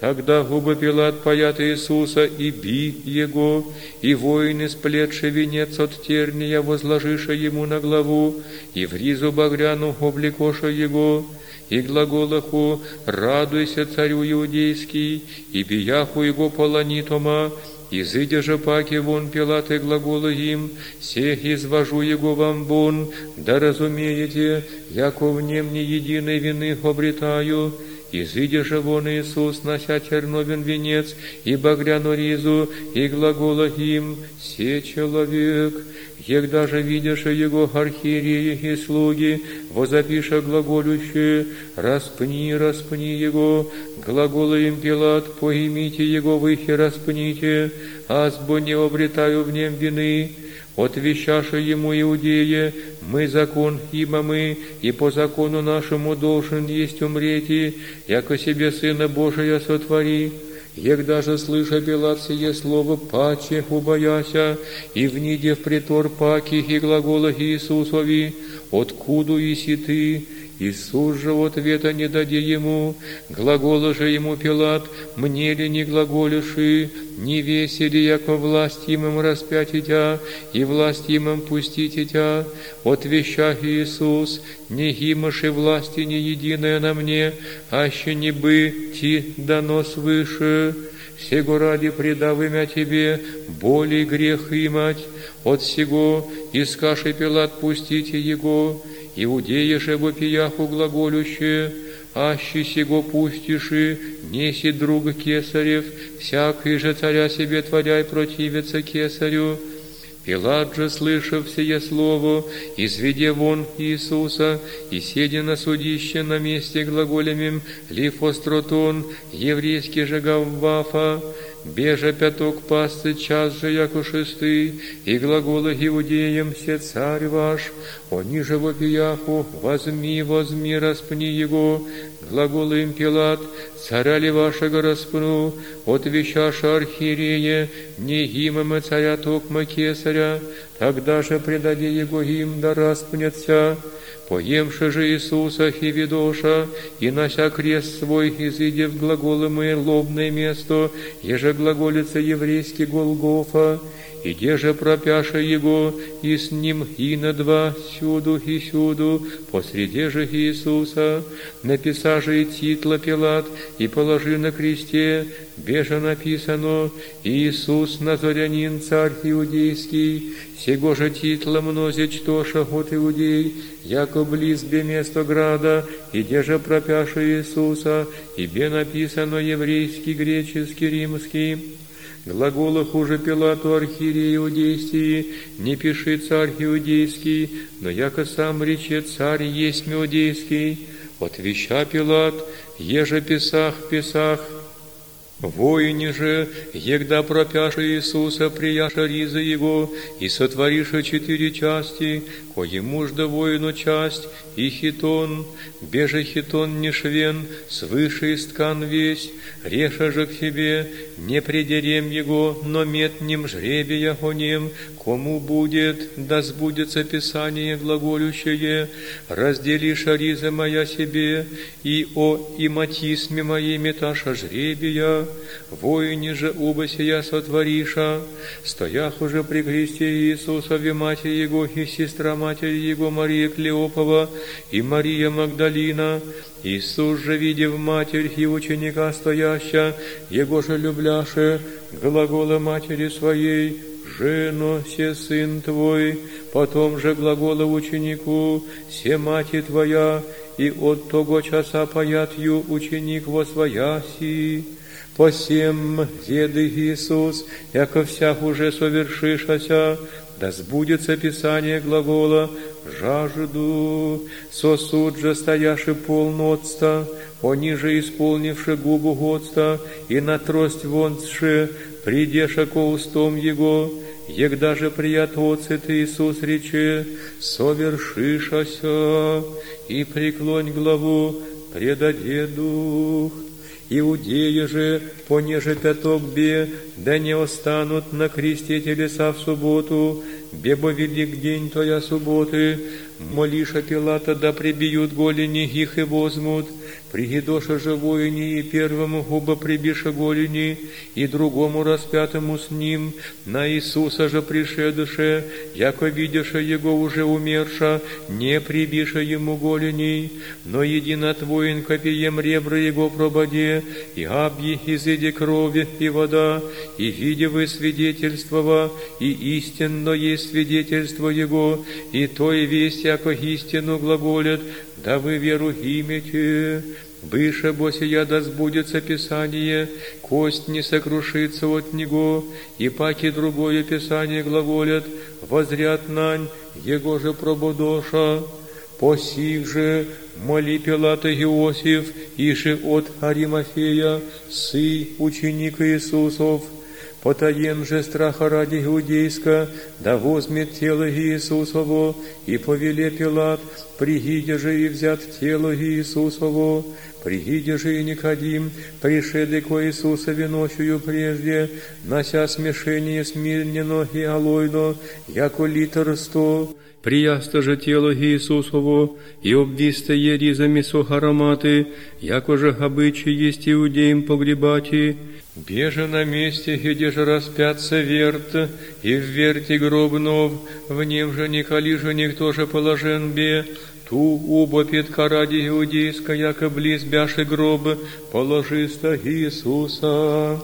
Тогда губы Пилат паят Иисуса, и би Его, и воины, сплетши венец от терния, возложиша Ему на главу, и в ризу багряну облекоша Его, и глаголаху «Радуйся, царю иудейский», и бияху Его полонитома, Изыдя же паки вон Пилат и глагола им, «Сех извожу Его вам вон, да разумеете, яко в нем не единой вины обретаю». Изыдя же вон Иисус, нося терновен венец, и багряну ризу, и глагола им, «Се человек, Егда же видишь его архиереи и слуги, возопиша глаголющие, распни, распни его, глагола им Пилат, поимите его в их и распните, азбо не обретаю в нем вины, отвещаша ему иудея, мы закон, ибо мы, и по закону нашему должен есть умрети, яко себе Сына Божия сотвори, Егда же, слыша Пилат сие слово, паче убояся, и вниде в притор паки и глагола Иисусови, откуду иси ты, Иисус же ответа не даде ему, глагола же ему Пилат, мне ли не глаголиши, не весели, яко власть имам распятить тя, и власть имам пустить тя, отвещах Иисус, не гимаши власти не единая на мне, аще не бы ти дано свыше, сего ради предав имя Тебе, боли грех имать, от сего искаши Пилат пустите Его, Иудея же вопияху глаголюще, аще сего пустиши, неси друг кесарев, всякий же царя себе творяй противиться кесарю. Пилат же, слышав сие слово, изведе вон Иисуса, и седя на судище на месте глаголемем Лифостротон, еврейский же Гаввафа, Бежа пяток пасцы, час же, яко шесты, и глагола иудеям все царь ваш, они же вопияху, возьми, возьми, распни его, глагола им Пилат, царя ли вашего распну, отвещаша архиерея, не имаме царя токма кесаря, тогда же предаде его им, да распнется, Поемши же Иисуса Хивидоша, и нося крест свой, изыди в глаголы лобное место, еже глаголится еврейский Голгофа, и же пропяша его, и с ним и на два, сюду и сюду, посреди же Иисуса, написа же и титла Пилат, и положи на кресте, беже написано, Иисус Назарянин, царь иудейский, сего же титла мнозе чтоша от иудей, яко близ бе место града, и где же пропяша Иисуса, и бе написано еврейский, греческий, римский, Глагола хуже Пилату архиерей иудейский, не пиши царь иудейский, но яко сам рече царь есть иудейский. Отвеща Пилат, еже писах, писах, Воине же, егда пропяша Иисуса, прияша риза Его, и сотвориша четыре части, коему ж да воину часть, и хитон, беже хитон не швен, свыше исткан весь, реша же к себе, не придерем его, но метнем жребия гонем, кому будет, да сбудется Писание глаголющее, разделиша риза моя себе, и о иматисме моей меташа жребия, воине же оба сия сотвориша, стоях уже при кресте Иисусове Матерь Его и сестра Матери Его Мария Клеопова и Мария Магдалина, Иисус же, видев Матерь и ученика стояща, Его же любляше, глагола Матери Своей, «Жено, се сын твой», потом же глагола ученику, «Се мати твоя», и от того часа паят ю ученик во свояси. Посем, деды Иисус, яко всях уже совершишася, да сбудется Писание глагола «жажду», сосуд же стояши полноцта, они же исполнивши губу годста, и на трость вонше, придеша ко устом Его, егда же приятоцит Иисус рече, совершишася, и преклонь главу, предаде дух. Иудеи же, понеже пяток бе, да не останут на кресте телеса в субботу, бебо велик день твоя субботы, молиша Пилата, да прибьют голени их и возьмут, Пригидоша же воине и первому губа прибиша голени, и другому распятому с ним, на Иисуса же пришедше, яко видяша его уже умерша, не прибиша ему голеней, но единот воин копием ребра его прободе, и абьи изыди крови и вода, и видевы свидетельствова, и истинно есть свидетельство его, и то и весть, яко истину глаголят, да вы веру имете. Выше босия да сбудется Писание, кость не сокрушится от него, и паки другое Писание глаголят, возряд нань, его же пробудоша. По сих же моли Пилата Иосиф, ише от Аримафея, сы ученика Иисусов, Потаем же страха ради иудейска, да возьмет тело Иисусово, и повеле Пилат, пригиде же и взят тело Иисусово, пригиде же и Никодим, пришедли ко Иисусове ночью прежде, нося смешение смирнено и алойно, яко литр сто, приясто же тело Иисусово, и обвисто е ризами сох ароматы, яко же обычай есть иудеям погребати, Беже на месте, где же распятся верт, и в верте гробнов, в нем же николи же никто же положен бе, ту оба петка ради иудейска, яко близ бяши гроб, положиста Иисуса.